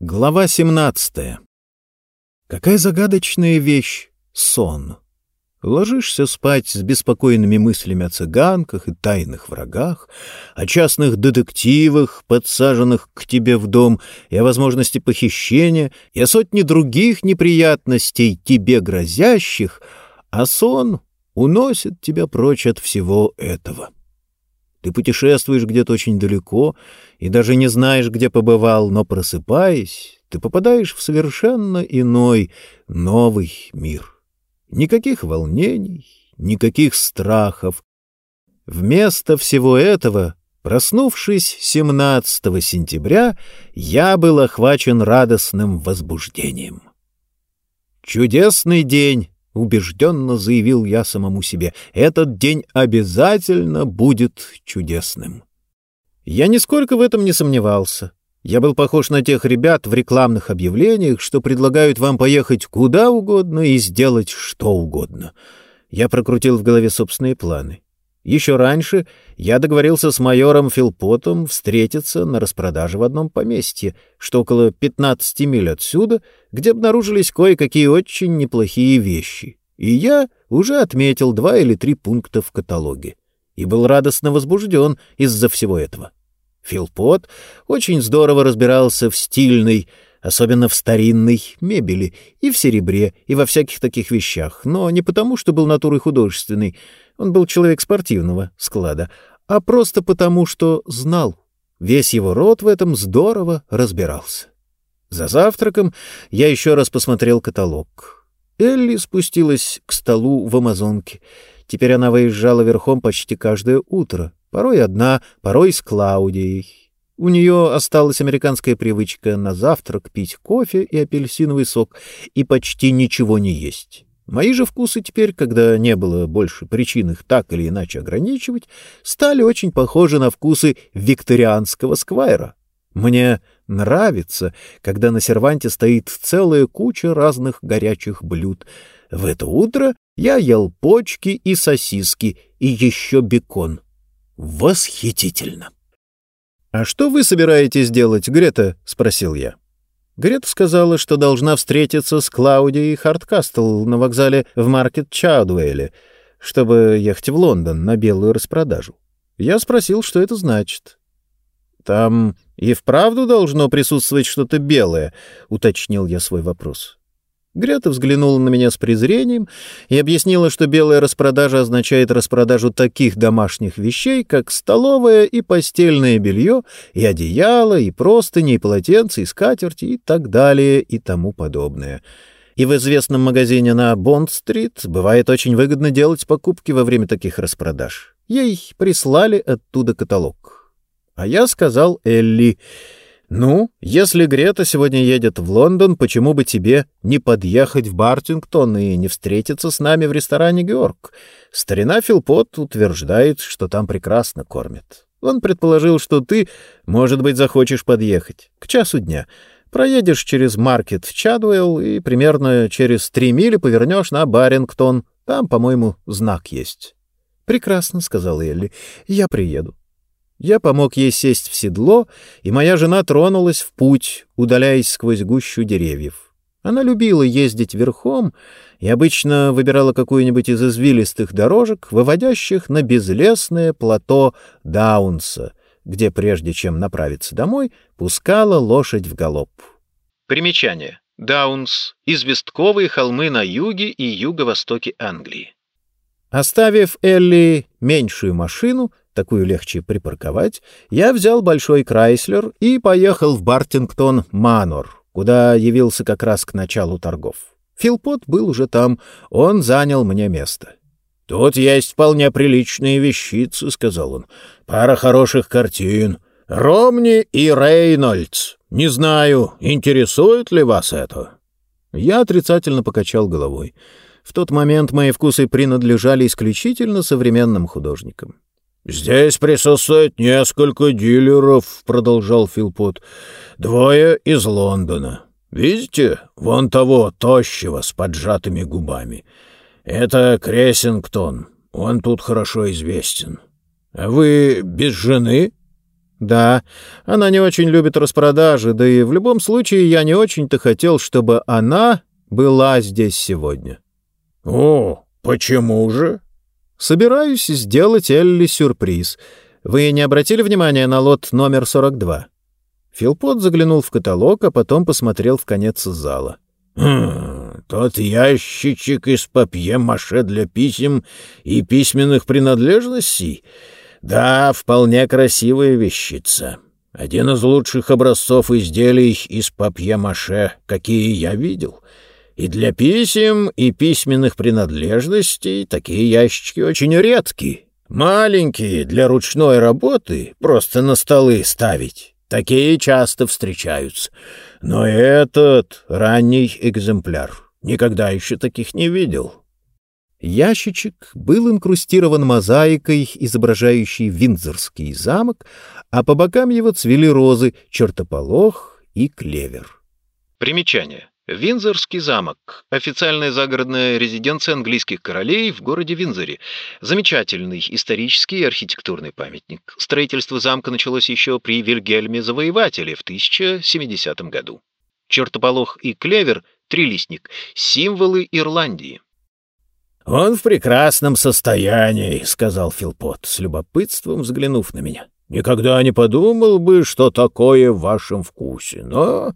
Глава 17. Какая загадочная вещь — сон. Ложишься спать с беспокойными мыслями о цыганках и тайных врагах, о частных детективах, подсаженных к тебе в дом, и о возможности похищения, и о сотне других неприятностей, тебе грозящих, а сон уносит тебя прочь от всего этого. Ты путешествуешь где-то очень далеко и даже не знаешь, где побывал, но просыпаясь, ты попадаешь в совершенно иной, новый мир. Никаких волнений, никаких страхов. Вместо всего этого, проснувшись 17 сентября, я был охвачен радостным возбуждением. Чудесный день! Убежденно заявил я самому себе, этот день обязательно будет чудесным. Я нисколько в этом не сомневался. Я был похож на тех ребят в рекламных объявлениях, что предлагают вам поехать куда угодно и сделать что угодно. Я прокрутил в голове собственные планы. Еще раньше я договорился с майором Филпотом встретиться на распродаже в одном поместье, что около 15 миль отсюда, где обнаружились кое-какие очень неплохие вещи. И я уже отметил два или три пункта в каталоге. И был радостно возбужден из-за всего этого. Филпот очень здорово разбирался в стильной, особенно в старинной мебели, и в серебре, и во всяких таких вещах, но не потому, что был натурой художественной, он был человек спортивного склада, а просто потому, что знал. Весь его род в этом здорово разбирался. За завтраком я еще раз посмотрел каталог. Элли спустилась к столу в Амазонке. Теперь она выезжала верхом почти каждое утро, порой одна, порой с Клаудией. У нее осталась американская привычка на завтрак пить кофе и апельсиновый сок и почти ничего не есть. Мои же вкусы теперь, когда не было больше причин их так или иначе ограничивать, стали очень похожи на вкусы викторианского сквайра. Мне нравится, когда на серванте стоит целая куча разных горячих блюд. В это утро я ел почки и сосиски, и еще бекон. Восхитительно! «А что вы собираетесь делать, Грета?» — спросил я. Грета сказала, что должна встретиться с Клаудией Харткастл на вокзале в Маркет Чаудуэле, чтобы ехать в Лондон на белую распродажу. Я спросил, что это значит. «Там и вправду должно присутствовать что-то белое?» — уточнил я свой вопрос. Грета взглянула на меня с презрением и объяснила, что белая распродажа означает распродажу таких домашних вещей, как столовое и постельное белье, и одеяло, и простыни, и полотенца, и скатерти, и так далее, и тому подобное. И в известном магазине на Бонд-стрит бывает очень выгодно делать покупки во время таких распродаж. Ей прислали оттуда каталог. А я сказал Элли... «Ну, если Грета сегодня едет в Лондон, почему бы тебе не подъехать в Бартингтон и не встретиться с нами в ресторане «Георг»? Старина Филпот утверждает, что там прекрасно кормят. Он предположил, что ты, может быть, захочешь подъехать. К часу дня. Проедешь через маркет Чадуэлл и примерно через три мили повернешь на Барингтон. Там, по-моему, знак есть». «Прекрасно», — сказал Элли. «Я приеду». Я помог ей сесть в седло, и моя жена тронулась в путь, удаляясь сквозь гущу деревьев. Она любила ездить верхом и обычно выбирала какую-нибудь из извилистых дорожек, выводящих на безлесное плато Даунса, где, прежде чем направиться домой, пускала лошадь в галоп. Примечание. Даунс — известковые холмы на юге и юго-востоке Англии. Оставив Элли меньшую машину, такую легче припарковать, я взял большой Крайслер и поехал в Бартингтон Манор, куда явился как раз к началу торгов. Филпот был уже там, он занял мне место. «Тут есть вполне приличные вещицы», — сказал он. «Пара хороших картин. Ромни и Рейнольдс. Не знаю, интересует ли вас это?» Я отрицательно покачал головой. В тот момент мои вкусы принадлежали исключительно современным художникам. «Здесь присутствует несколько дилеров», — продолжал Филпот. «Двое из Лондона. Видите, вон того тощего с поджатыми губами. Это Крессингтон. Он тут хорошо известен. А вы без жены?» Да, она не очень любит распродажи, да и в любом случае я не очень-то хотел, чтобы она была здесь сегодня. О, почему же? Собираюсь сделать Элли сюрприз. Вы не обратили внимания на лот номер 42? Филпот заглянул в каталог, а потом посмотрел в конец зала. «Хм, тот ящичек из папье-маше для писем и письменных принадлежностей? Да, вполне красивая вещица. Один из лучших образцов изделий из папье-маше, какие я видел. И для писем и письменных принадлежностей такие ящички очень редки. Маленькие, для ручной работы, просто на столы ставить. Такие часто встречаются. Но этот ранний экземпляр. Никогда еще таких не видел. Ящичек был инкрустирован мозаикой, изображающей Виндзорский замок, а по бокам его цвели розы, чертополох и клевер. Примечание. Виндзорский замок — официальная загородная резиденция английских королей в городе Виндзоре. Замечательный исторический и архитектурный памятник. Строительство замка началось еще при Вильгельме Завоевателе в 1070 году. Чертополох и клевер — трилистник — символы Ирландии. «Он в прекрасном состоянии», — сказал Филпот, с любопытством взглянув на меня. «Никогда не подумал бы, что такое в вашем вкусе, но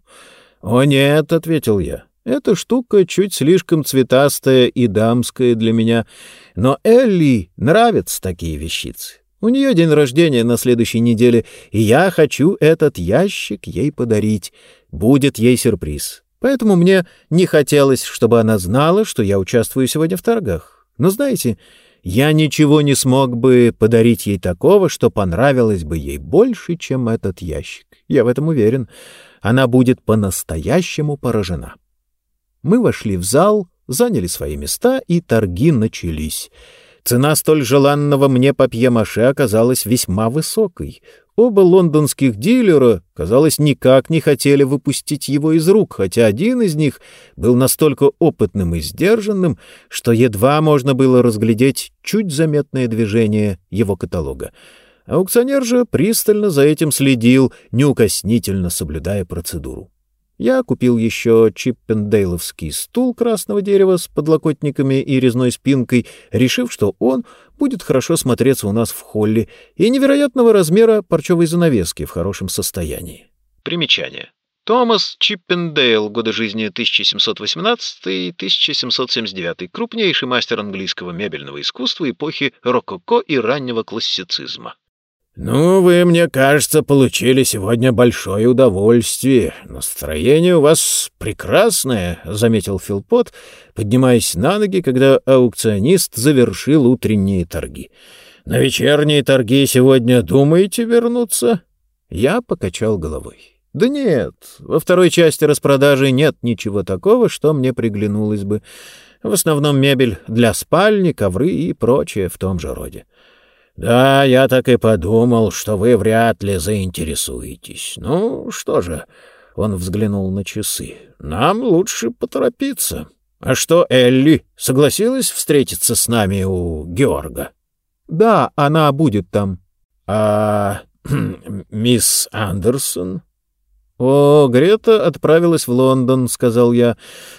«О нет», — ответил я, — «эта штука чуть слишком цветастая и дамская для меня, но Элли нравятся такие вещицы. У нее день рождения на следующей неделе, и я хочу этот ящик ей подарить. Будет ей сюрприз. Поэтому мне не хотелось, чтобы она знала, что я участвую сегодня в торгах. Но знаете, я ничего не смог бы подарить ей такого, что понравилось бы ей больше, чем этот ящик. Я в этом уверен она будет по-настоящему поражена. Мы вошли в зал, заняли свои места, и торги начались. Цена столь желанного мне папье-маше оказалась весьма высокой. Оба лондонских дилера, казалось, никак не хотели выпустить его из рук, хотя один из них был настолько опытным и сдержанным, что едва можно было разглядеть чуть заметное движение его каталога. Аукционер же пристально за этим следил, неукоснительно соблюдая процедуру. Я купил еще чиппендейловский стул красного дерева с подлокотниками и резной спинкой, решив, что он будет хорошо смотреться у нас в холле, и невероятного размера парчевой занавески в хорошем состоянии. Примечание. Томас Чиппендейл, годы жизни 1718-1779, крупнейший мастер английского мебельного искусства эпохи рококо и раннего классицизма. «Ну, вы, мне кажется, получили сегодня большое удовольствие. Настроение у вас прекрасное», — заметил Филпот, поднимаясь на ноги, когда аукционист завершил утренние торги. «На вечерние торги сегодня думаете вернуться?» Я покачал головой. «Да нет, во второй части распродажи нет ничего такого, что мне приглянулось бы. В основном мебель для спальни, ковры и прочее в том же роде. «Да, я так и подумал, что вы вряд ли заинтересуетесь. Ну, что же...» — он взглянул на часы. «Нам лучше поторопиться. А что, Элли согласилась встретиться с нами у Георга?» «Да, она будет там». «А мисс Андерсон?» «О, Грета отправилась в Лондон», — сказал я.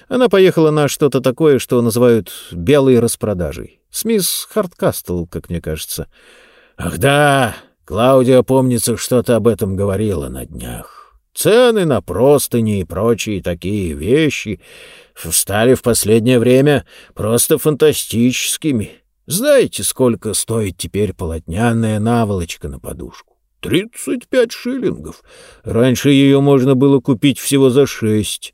«Она поехала на что-то такое, что называют «белой распродажей». С мисс Харткастл, как мне кажется. Ах да, Клаудия, помнится, что-то об этом говорила на днях. Цены на простыни и прочие такие вещи стали в последнее время просто фантастическими. Знаете, сколько стоит теперь полотняная наволочка на подушку? Тридцать пять шиллингов. Раньше ее можно было купить всего за шесть.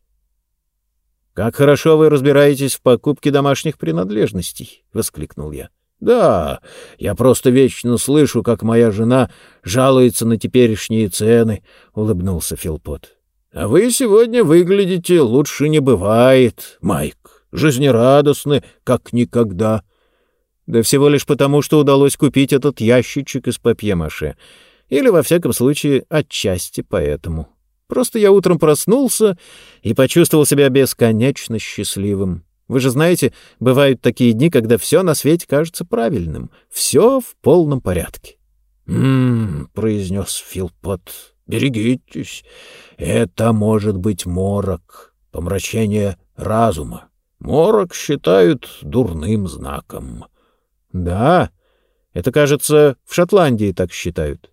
«Как хорошо вы разбираетесь в покупке домашних принадлежностей!» — воскликнул я. «Да, я просто вечно слышу, как моя жена жалуется на теперешние цены», — улыбнулся Филпот. «А вы сегодня выглядите лучше не бывает, Майк. Жизнерадостны, как никогда». «Да всего лишь потому, что удалось купить этот ящичек из папье-маше. Или, во всяком случае, отчасти поэтому». Просто я утром проснулся и почувствовал себя бесконечно счастливым. Вы же знаете, бывают такие дни, когда все на свете кажется правильным, все в полном порядке. «М-м-м», произнес Филпот, — «берегитесь, это может быть морок, помрачение разума. Морок считают дурным знаком». «Да, это, кажется, в Шотландии так считают».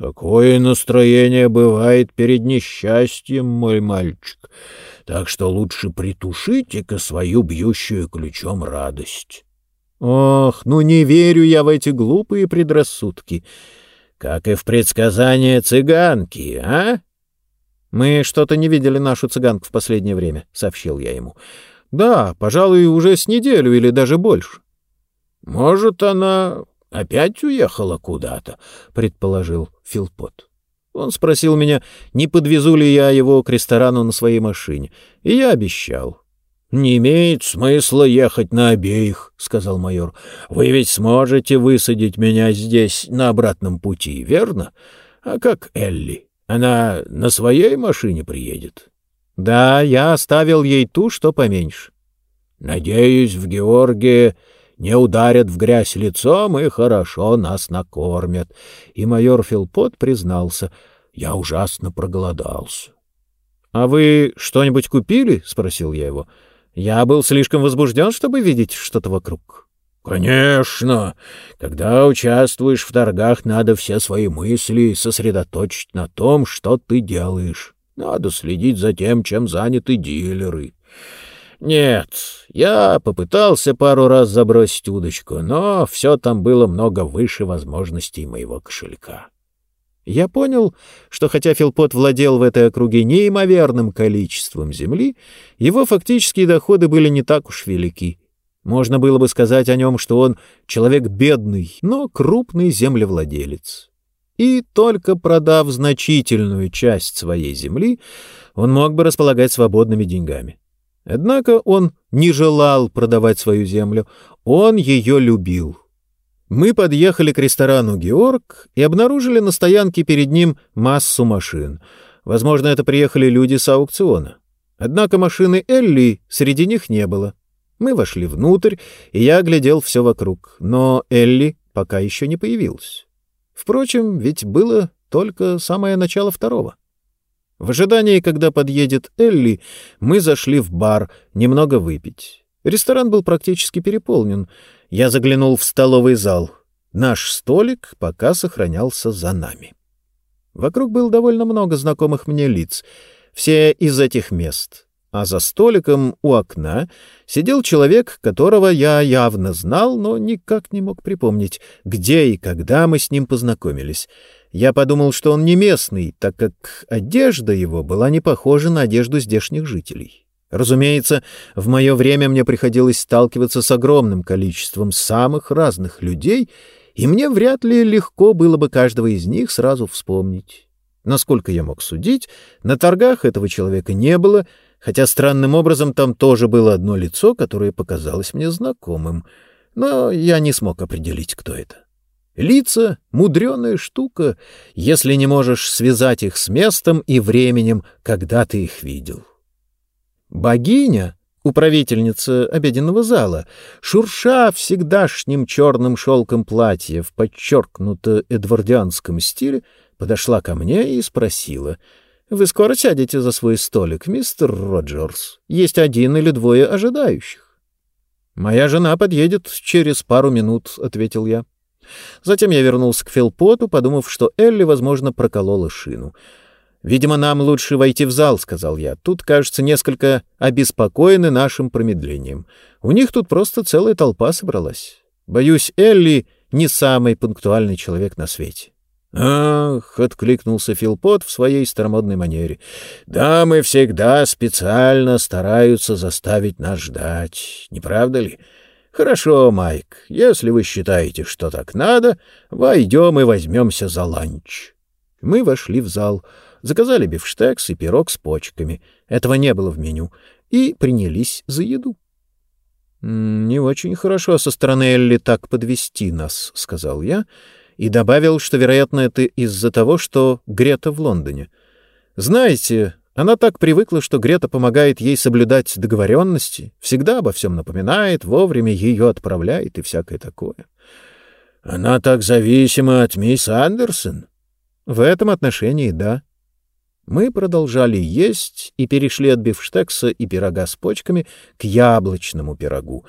Такое настроение бывает перед несчастьем, мой мальчик, так что лучше притушите-ка свою бьющую ключом радость. Ох, ну не верю я в эти глупые предрассудки, как и в предсказания цыганки, а? Мы что-то не видели нашу цыганку в последнее время, сообщил я ему. Да, пожалуй, уже с неделю или даже больше. Может, она опять уехала куда-то, предположил Филпот. Он спросил меня, не подвезу ли я его к ресторану на своей машине, и я обещал. «Не имеет смысла ехать на обеих», — сказал майор. «Вы ведь сможете высадить меня здесь на обратном пути, верно? А как Элли? Она на своей машине приедет?» «Да, я оставил ей ту, что поменьше». «Надеюсь, в Георгии не ударят в грязь лицом и хорошо нас накормят. И майор Филпот признался, я ужасно проголодался. — А вы что-нибудь купили? — спросил я его. Я был слишком возбужден, чтобы видеть что-то вокруг. — Конечно. Когда участвуешь в торгах, надо все свои мысли сосредоточить на том, что ты делаешь. Надо следить за тем, чем заняты дилеры. Нет, я попытался пару раз забросить удочку, но все там было много выше возможностей моего кошелька. Я понял, что хотя Филпот владел в этой округе неимоверным количеством земли, его фактические доходы были не так уж велики. Можно было бы сказать о нем, что он человек бедный, но крупный землевладелец. И только продав значительную часть своей земли, он мог бы располагать свободными деньгами. Однако он не желал продавать свою землю, он ее любил. Мы подъехали к ресторану «Георг» и обнаружили на стоянке перед ним массу машин. Возможно, это приехали люди с аукциона. Однако машины Элли среди них не было. Мы вошли внутрь, и я оглядел все вокруг, но Элли пока еще не появилась. Впрочем, ведь было только самое начало второго. В ожидании, когда подъедет Элли, мы зашли в бар немного выпить. Ресторан был практически переполнен. Я заглянул в столовый зал. Наш столик пока сохранялся за нами. Вокруг было довольно много знакомых мне лиц, все из этих мест. А за столиком у окна сидел человек, которого я явно знал, но никак не мог припомнить, где и когда мы с ним познакомились — я подумал, что он не местный, так как одежда его была не похожа на одежду здешних жителей. Разумеется, в мое время мне приходилось сталкиваться с огромным количеством самых разных людей, и мне вряд ли легко было бы каждого из них сразу вспомнить. Насколько я мог судить, на торгах этого человека не было, хотя странным образом там тоже было одно лицо, которое показалось мне знакомым, но я не смог определить, кто это. Лица — мудреная штука, если не можешь связать их с местом и временем, когда ты их видел. Богиня, управительница обеденного зала, шурша всегдашним черным шелком платья в подчеркнуто эдвардианском стиле, подошла ко мне и спросила — вы скоро сядете за свой столик, мистер Роджерс. Есть один или двое ожидающих. Моя жена подъедет через пару минут, ответил я. Затем я вернулся к Филпоту, подумав, что Элли, возможно, проколола шину. «Видимо, нам лучше войти в зал», — сказал я. «Тут, кажется, несколько обеспокоены нашим промедлением. У них тут просто целая толпа собралась. Боюсь, Элли не самый пунктуальный человек на свете». «Ах!» — откликнулся Филпот в своей старомодной манере. «Дамы всегда специально стараются заставить нас ждать, не правда ли?» «Хорошо, Майк, если вы считаете, что так надо, войдем и возьмемся за ланч». Мы вошли в зал, заказали бифштекс и пирог с почками. Этого не было в меню. И принялись за еду. «Не очень хорошо со стороны Элли так подвести нас», — сказал я, и добавил, что, вероятно, это из-за того, что Грета в Лондоне. «Знаете, она так привыкла, что Грета помогает ей соблюдать договоренности, всегда обо всем напоминает, вовремя ее отправляет и всякое такое. Она так зависима от мисс Андерсон? В этом отношении да. Мы продолжали есть и перешли от бифштекса и пирога с почками к яблочному пирогу,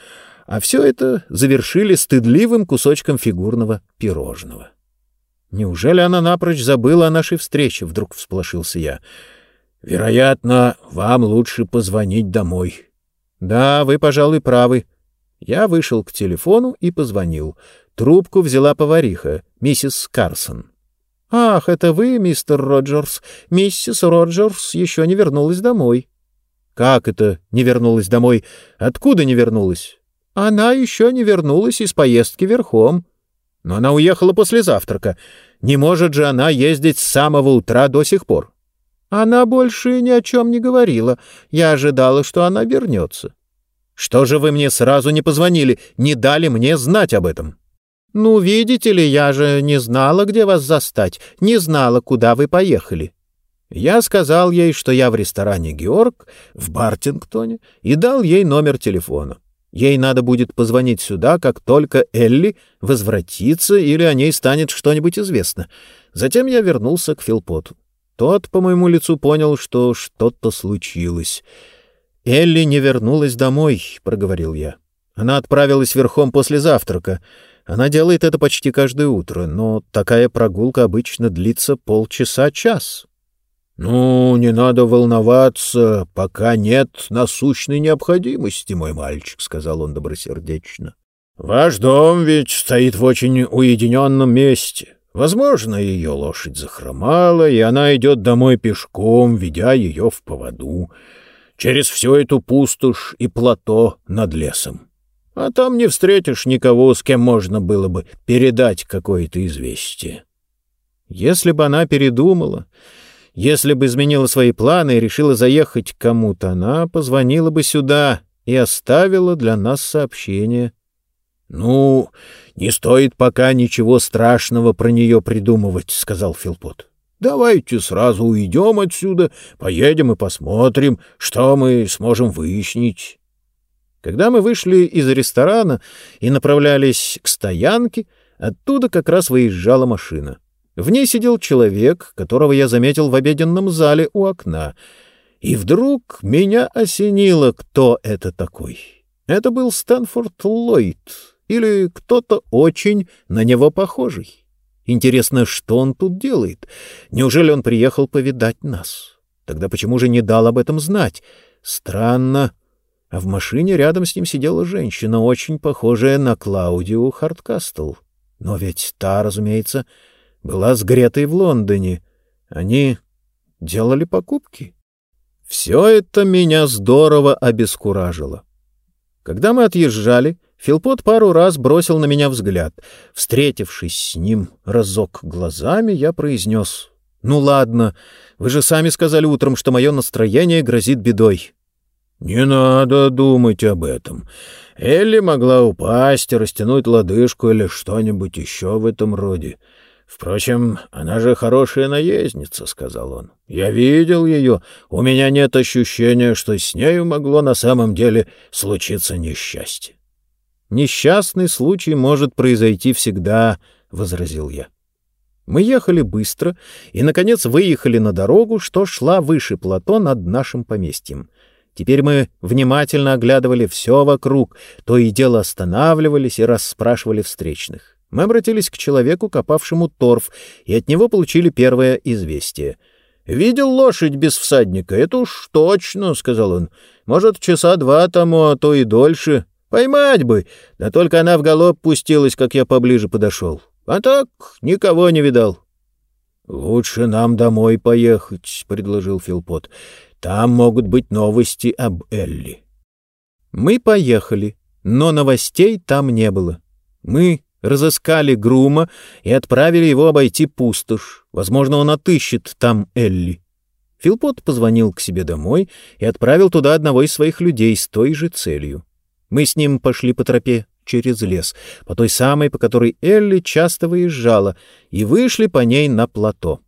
а все это завершили стыдливым кусочком фигурного пирожного. Неужели она напрочь забыла о нашей встрече? Вдруг всполошился я. Вероятно, вам лучше позвонить домой. Да, вы, пожалуй, правы. Я вышел к телефону и позвонил. Трубку взяла повариха, миссис Карсон. «Ах, это вы, мистер Роджерс. Миссис Роджерс еще не вернулась домой». «Как это не вернулась домой? Откуда не вернулась?» «Она еще не вернулась из поездки верхом». «Но она уехала после завтрака. Не может же она ездить с самого утра до сих пор?» «Она больше ни о чем не говорила. Я ожидала, что она вернется». «Что же вы мне сразу не позвонили, не дали мне знать об этом?» «Ну, видите ли, я же не знала, где вас застать, не знала, куда вы поехали». Я сказал ей, что я в ресторане «Георг» в Бартингтоне и дал ей номер телефона. Ей надо будет позвонить сюда, как только Элли возвратится или о ней станет что-нибудь известно. Затем я вернулся к Филпоту. Тот, по моему лицу, понял, что что-то случилось. «Элли не вернулась домой», — проговорил я. «Она отправилась верхом после завтрака». Она делает это почти каждое утро, но такая прогулка обычно длится полчаса-час. — Ну, не надо волноваться, пока нет насущной необходимости, мой мальчик, — сказал он добросердечно. — Ваш дом ведь стоит в очень уединенном месте. Возможно, ее лошадь захромала, и она идет домой пешком, ведя ее в поводу, через всю эту пустошь и плато над лесом а там не встретишь никого, с кем можно было бы передать какое-то известие. Если бы она передумала, если бы изменила свои планы и решила заехать кому-то, она позвонила бы сюда и оставила для нас сообщение. — Ну, не стоит пока ничего страшного про нее придумывать, — сказал Филпот. — Давайте сразу уйдем отсюда, поедем и посмотрим, что мы сможем выяснить. Когда мы вышли из ресторана и направлялись к стоянке, оттуда как раз выезжала машина. В ней сидел человек, которого я заметил в обеденном зале у окна. И вдруг меня осенило, кто это такой. Это был Стэнфорд Ллойд или кто-то очень на него похожий. Интересно, что он тут делает? Неужели он приехал повидать нас? Тогда почему же не дал об этом знать? Странно а в машине рядом с ним сидела женщина, очень похожая на Клаудиу Харткастл. Но ведь та, разумеется, была с Гретой в Лондоне. Они делали покупки. Все это меня здорово обескуражило. Когда мы отъезжали, Филпот пару раз бросил на меня взгляд. Встретившись с ним разок глазами, я произнес. «Ну ладно, вы же сами сказали утром, что мое настроение грозит бедой. «Не надо думать об этом. Элли могла упасть, растянуть лодыжку или что-нибудь еще в этом роде. Впрочем, она же хорошая наездница», — сказал он. «Я видел ее. У меня нет ощущения, что с нею могло на самом деле случиться несчастье». «Несчастный случай может произойти всегда», — возразил я. Мы ехали быстро и, наконец, выехали на дорогу, что шла выше плато над нашим поместьем — Теперь мы внимательно оглядывали все вокруг, то и дело останавливались и расспрашивали встречных. Мы обратились к человеку, копавшему торф, и от него получили первое известие. «Видел лошадь без всадника? Это уж точно», — сказал он. «Может, часа два тому, а то и дольше. Поймать бы! Да только она в галоп пустилась, как я поближе подошел. А так никого не видал». «Лучше нам домой поехать», — предложил Филпот. Там могут быть новости об Элли. Мы поехали, но новостей там не было. Мы разыскали Грума и отправили его обойти пустошь. Возможно, он отыщет там Элли. Филпот позвонил к себе домой и отправил туда одного из своих людей с той же целью. Мы с ним пошли по тропе через лес, по той самой, по которой Элли часто выезжала, и вышли по ней на плато.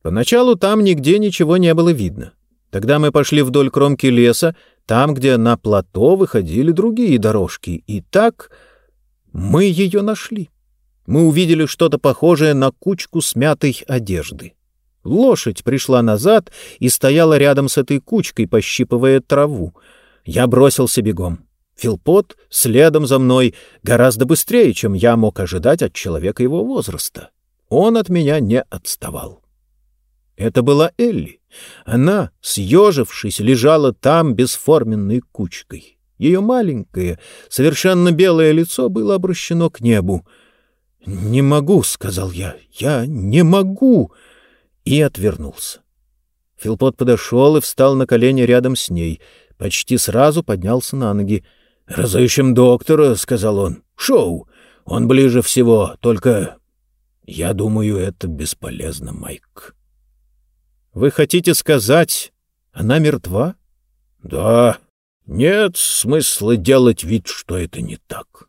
Поначалу там нигде ничего не было видно. Тогда мы пошли вдоль кромки леса, там, где на плато выходили другие дорожки, и так мы ее нашли. мы увидели что-то похожее на кучку смятой одежды. Лошадь пришла назад и стояла рядом с этой кучкой, пощипывая траву. Я бросился бегом. Филпот следом за мной гораздо быстрее, чем я мог ожидать от человека его возраста. Он от меня не отставал. Это была Элли. Она, съежившись, лежала там бесформенной кучкой. Ее маленькое, совершенно белое лицо было обращено к небу. «Не могу», — сказал я, — «я не могу», и отвернулся. Филпот подошел и встал на колени рядом с ней, почти сразу поднялся на ноги. «Разыщем доктора», — сказал он. «Шоу! Он ближе всего, только...» «Я думаю, это бесполезно, Майк». «Вы хотите сказать, она мертва?» «Да. Нет смысла делать вид, что это не так».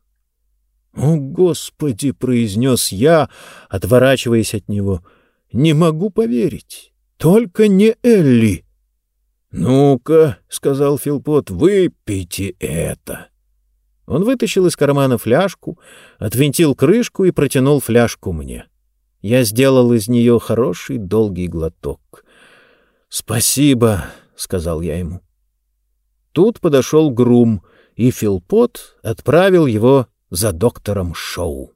«О, Господи!» — произнес я, отворачиваясь от него. «Не могу поверить. Только не Элли». «Ну-ка», — сказал Филпот, — «выпейте это». Он вытащил из кармана фляжку, отвинтил крышку и протянул фляжку мне. Я сделал из нее хороший долгий глоток. «Спасибо», — сказал я ему. Тут подошел Грум, и Филпот отправил его за доктором Шоу.